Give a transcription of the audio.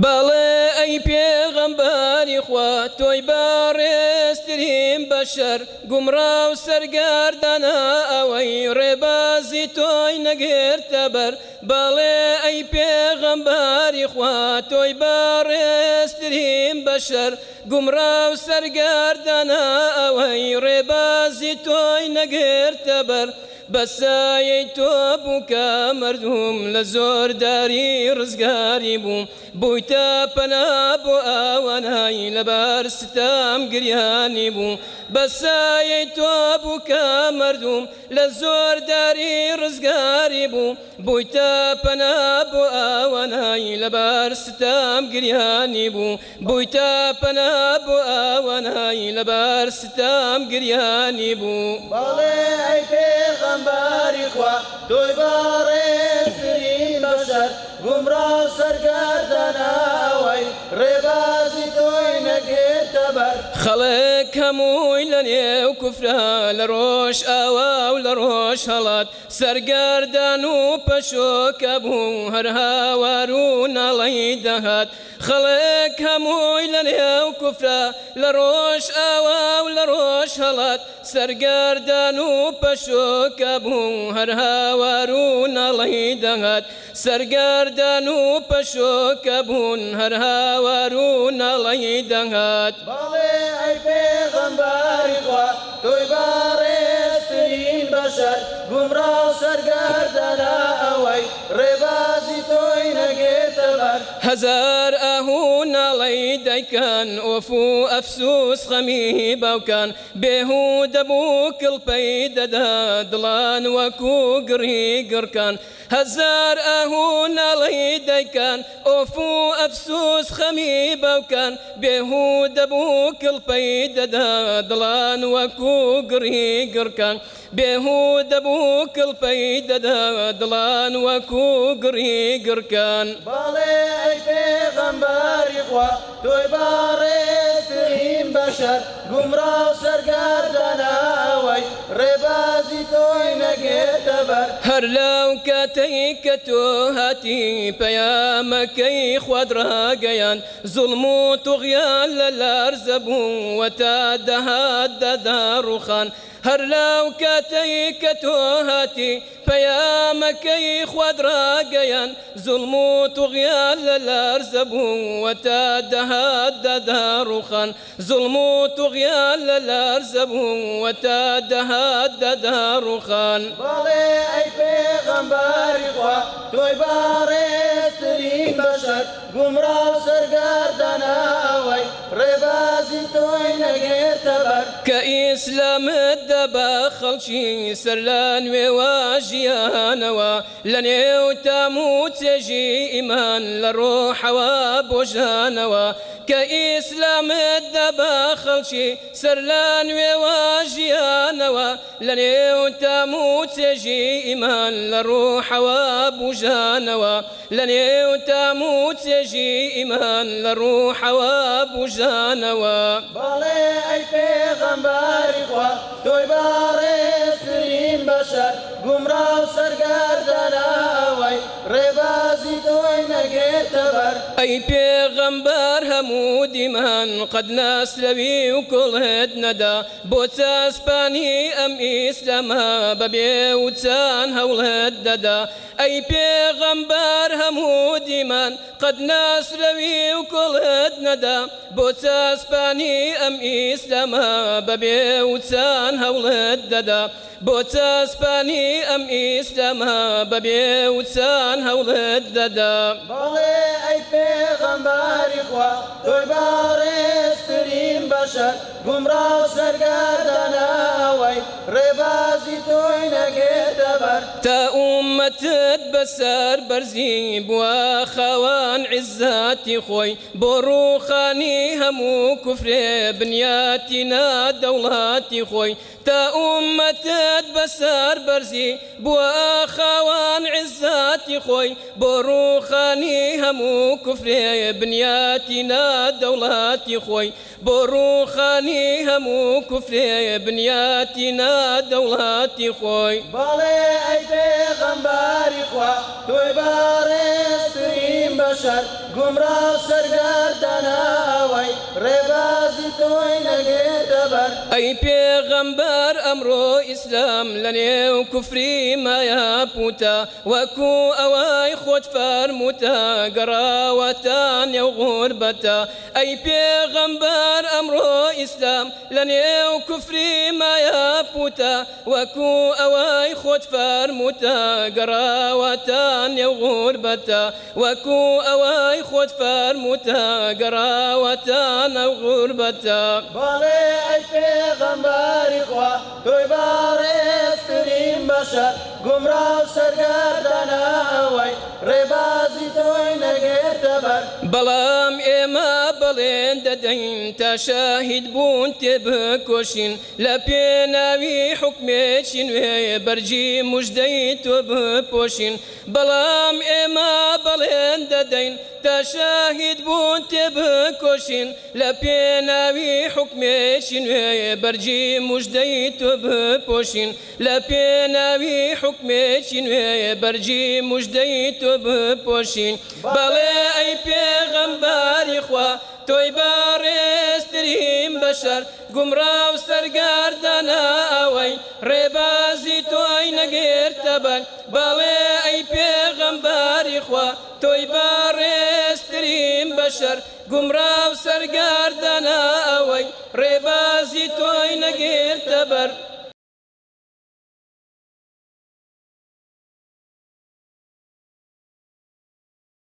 بەڵێ ئەی پێغەمباری خوا تۆی باڕێستریم بەشەر. گومڕا و سەرگاردانە ئەوەی ڕێبازی تۆی نەگرتە بەر. بەڵێ ئەی پێغەمباری خوا تۆی باڕێستریم بەشەر. گومڕا و سەرگاردانە ئەوەی ڕێبازی تۆی نەگرتە بەر. بەسایەی تۆ بووکە مردوم لە زۆرداری ڕزگاری بووم بوویتە پەنا بۆ ئاوانایی لەبار بەسایەی تۆ بووکە مردوم لە زۆرداری ڕزگاری بوو بوویتە پەنا بۆ ئاوانایی لەبار ستام گریانی بوو بوویتە پەنا بۆ ئاوانایی لەبار ستام گریانی بوو بەڵێ ئەی پێغەمباری خوا تۆی باڕێسترین بەشەر گومڕا و سەرگاردانەوەی ڕێبازی تۆی نەگێتە هەمووی لە نێو کوفرا لە ڕۆژ ئاوا و لە ڕۆژ هەڵات سەرگاردان و پەشۆکە بوو هەر هاوار و خەڵک هەمووی لە نێو کوفرا لە ڕۆژ ئاوا و لە ڕۆژ هەڵات سەرگاردان و پەشۆکە بوو هەر هاوار و ناڵی دەهات سەرگاردان و پەشۆکە بوون هەر هاوار و ناڵی دەهات بەڵێ ئەی پێغەمباری خوا باڕێسترین بەشەر گومڕا و سەرگاردانە ئەوەی ڕێبازی تۆی نەگێتە بەر هزار ئاهوو ناڵی دایکان ئۆف و ئەفسوس خەمی باوکان بێهوو دەبوو کڵپەی دەدا دڵان وەکو گڕی گڕکان هزار ئاهوو ناڵی دایکان ئۆف و ئەفسوس خەمی باوکان بێهوو دەبوو کڵپەی دەدا دڵان وەکو گڕی گڕکان بێهوو دەبوو کڵپەی دەدا دڵان وەکو گڕی گڕکان بەڵێ ئەی پێغەمباری خوا تۆی باڕێسترین بەشەر گومڕا و سەرگاردانەوەی ڕێبازی تۆی نەگێتە بەر هەر لەو کاتەی کە تۆ هاتی پەیامەکەی خوادڕاگەیان زڵم و توغیان لەو کاتەی کە تۆ هاتی پەیامەکەی خوادڕاگەیان زڵم و توغیان لە لارزە بوو وەتا دەهات دەدا ڕوخان زڵم و لارزە بوو وەتا دەهات دەدا ڕوخان بەڵێ ئەی پێغەمباری خوا تۆی باڕێسترین بەشەر گومڕا و کە ئیسلامت دەبا خەڵکی سەر لە نوێوە ژیانەوە لە نێو تام و چێژی ئیمان لە ڕۆحەوە بۆژانەوە کە ئیسلامت دەبا خەڵکی سەر لە نوێوە ژیانەوە لە نێو تام و چێژی تۆی باڕێسترین بەشەر گومڕا و سەرگاردانەوەی ڕێبازی تۆی نەگێتە بەر. ئەی پێغەمبەر هەموو دیمان قەت ناسلەوی و کوڵێت نەدا بۆ چاسپانی ئەم ئیسلامە بەبێ و چان هەوڵێت دەدا ئەی پێغەمبەر هەموو دیمان قەت ناسلەوی و کوڵێت نەدا بۆ چاسپانی ئەم ئیسلامە بەبێ و چان هەوڵێت دەدا بۆ چاسپانی ئەم ئیسلامە بەبێ و چان هەوڵێت دەدا بەڵێ پێغەمباری خوا تۆی باڕێسترین بەشەر گومڕا و سەرگاردانەوەی ڕێبازی تۆی نەگێتە بەر تا ئومەتت بەسەر بەرزی بووە خاوان عزاتی خۆی بۆ ڕووخانی هەموو کوفرێ بنیاتی نادەوڵاتی خۆی تا ئومەتت بەسەر بەرزی بووە خاوان عزاتی خۆی بۆ ڕووخانی هەموو کوفرێ بنیاتی نادەوڵاتی خۆی بۆ ڕوخانی هەموو کوفرێ بنیاتی نادەوڵاتی خۆی. باڵێ ئەیبێ غەمباری خوا تۆی بارێسریم بەشەر گومڕا سەرگەردانەوەی ڕێباز تۆی نەگێتە بەر ئەی پێغەمبەر ئەمڕۆ ئیسلام لە نێو کوفری مایە پوتە وەکو ئەوەی خۆت فەرموتە گەڕاوەتان نێو غوربەتە ئەی پێغەمبەر ئەمڕۆ ئیسلام لە نێو کوفری مایە پوتە وەکو ئەوەی خۆت فەرموتە گەڕاوەتان نێو غوربەتە وەکو ئەوەی خۆت فەرموتە گەڕاوەتان نەو غوربەتە بەڵێ ئەی پێغەمباری خوا تۆی باڕێسترین بەشەر گومڕا و سەرگەرداناوەی ڕێبازی تۆی نەگێتە بەر. بەڵام ئێمە بەڵێن دەدەین تا شاهید بوون تێ بکۆشین. لە پێناوی حکمێکی نوێ بەرجی مژدەی تۆ بپۆشین. بەڵام ئێمە صلين ددين تشاهد بنت بكوشين لبينا وي حكمشين برجي مجديت ببوشين لبينا وي حكمشين برجي مجديت ببوشين بلي أي پیغمبر توي توی بارستریم بشر. گمرا و سرگردن ربازي ریبازی توی نگیر تبن. بله سرگردن اوی ریبازی توی نگیر تبر.